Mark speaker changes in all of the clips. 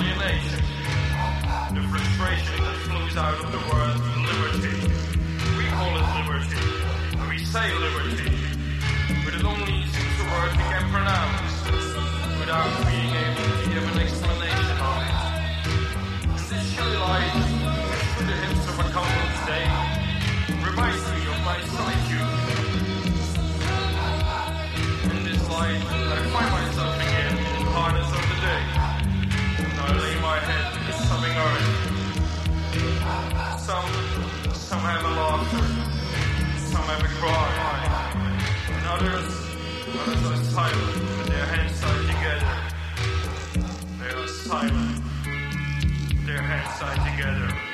Speaker 1: alienation, the frustration that flows out of the word liberty. We call it liberty, and we say liberty, but it only seems the word we can pronounced without being able to. Some have a lost, some have a cry, and others, others are silent. Their hands are together. They are silent. Their hands
Speaker 2: are together.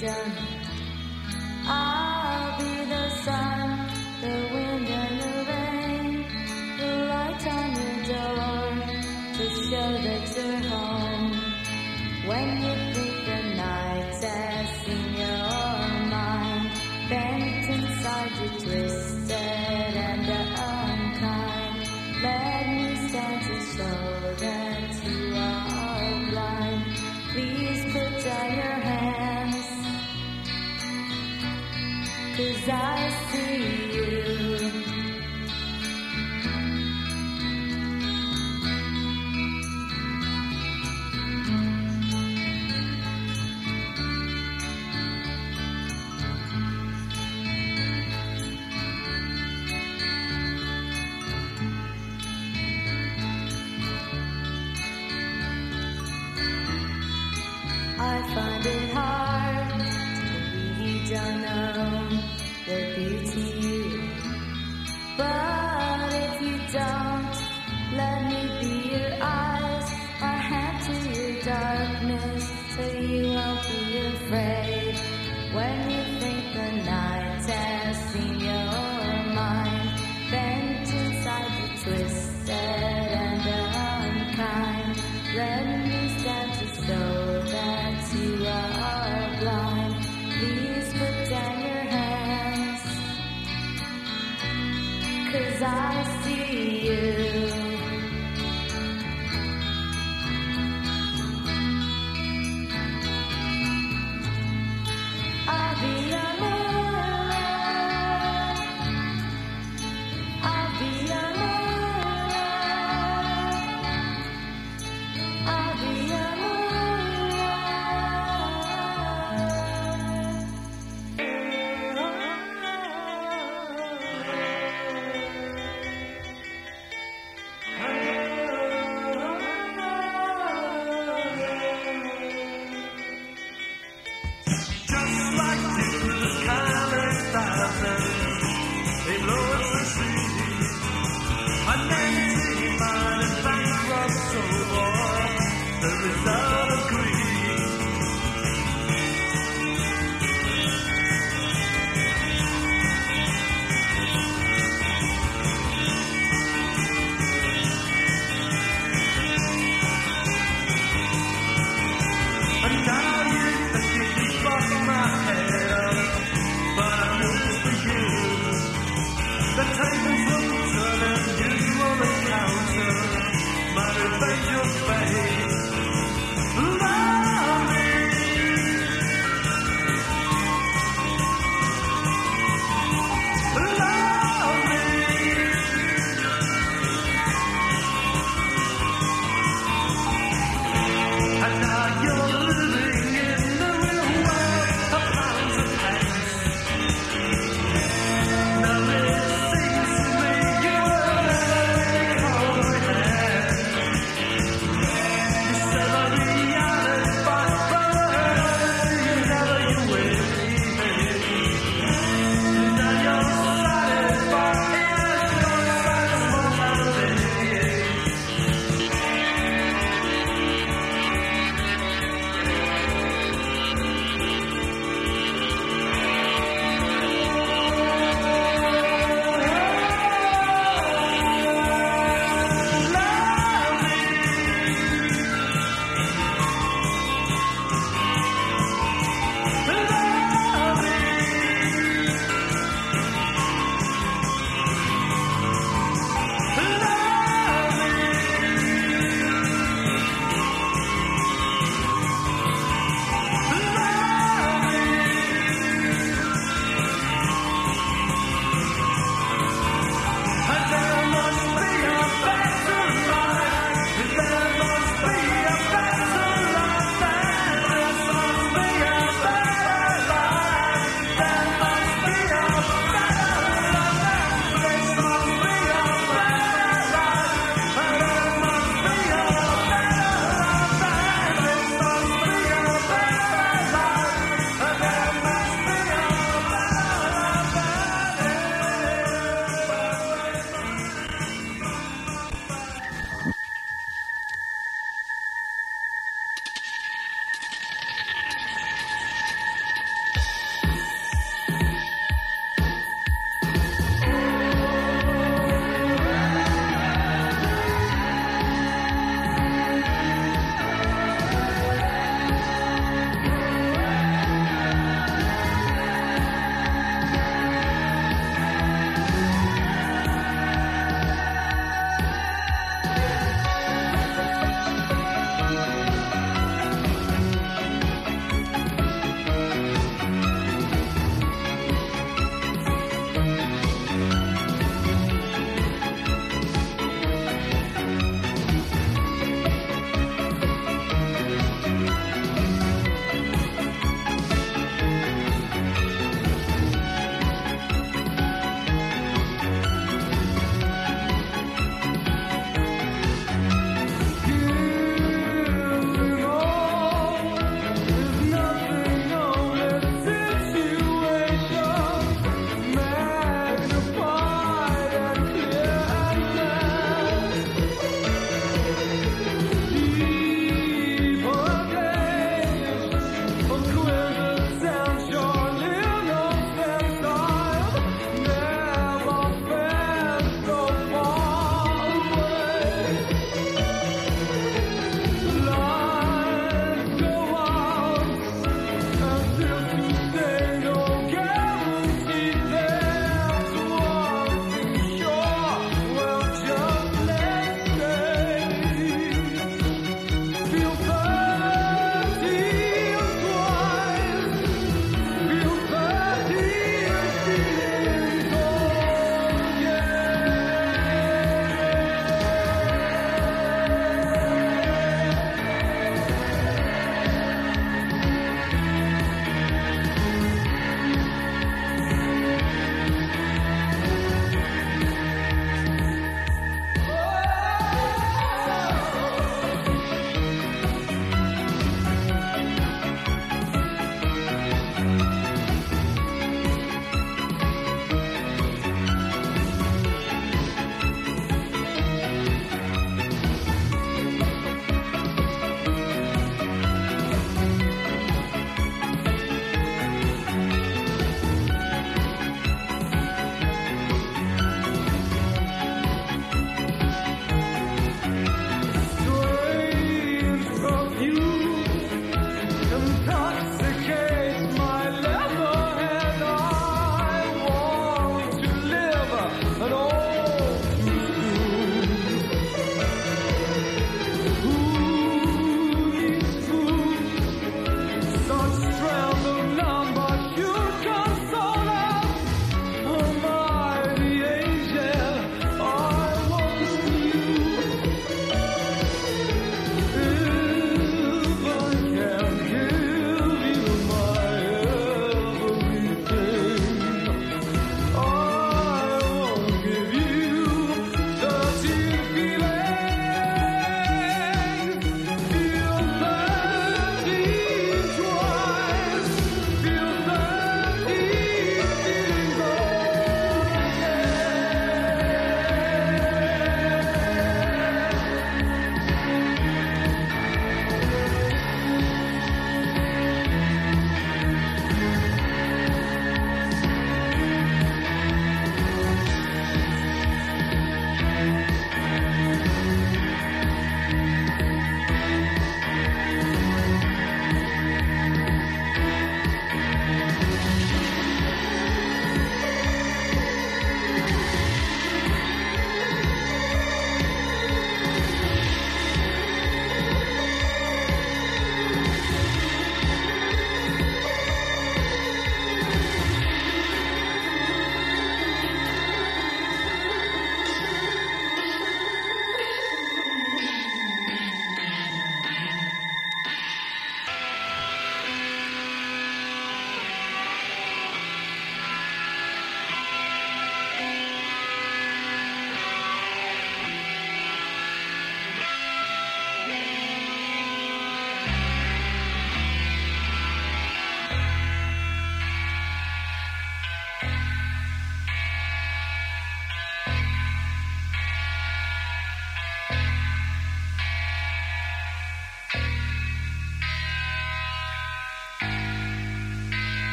Speaker 2: Case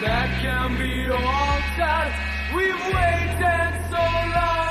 Speaker 2: that
Speaker 3: can be altered. We've waited so long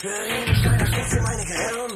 Speaker 4: Für jede kleine Schätze meine Gehirn.